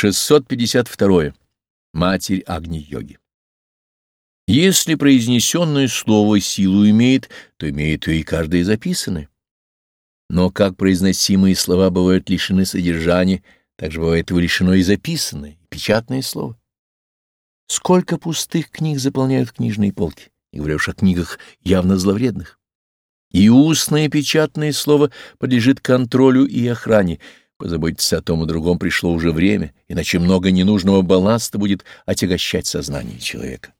652. Матерь Агни-йоги. Если произнесенное слово силу имеет, то имеет ее и каждое записанное. Но как произносимые слова бывают лишены содержания, так же бывает и лишено и записанное, и печатное слово. Сколько пустых книг заполняют книжные полки, не говоря о книгах явно зловредных. И устное печатное слово подлежит контролю и охране, Позаботиться о том и другом пришло уже время, иначе много ненужного балласта будет отягощать сознание человека.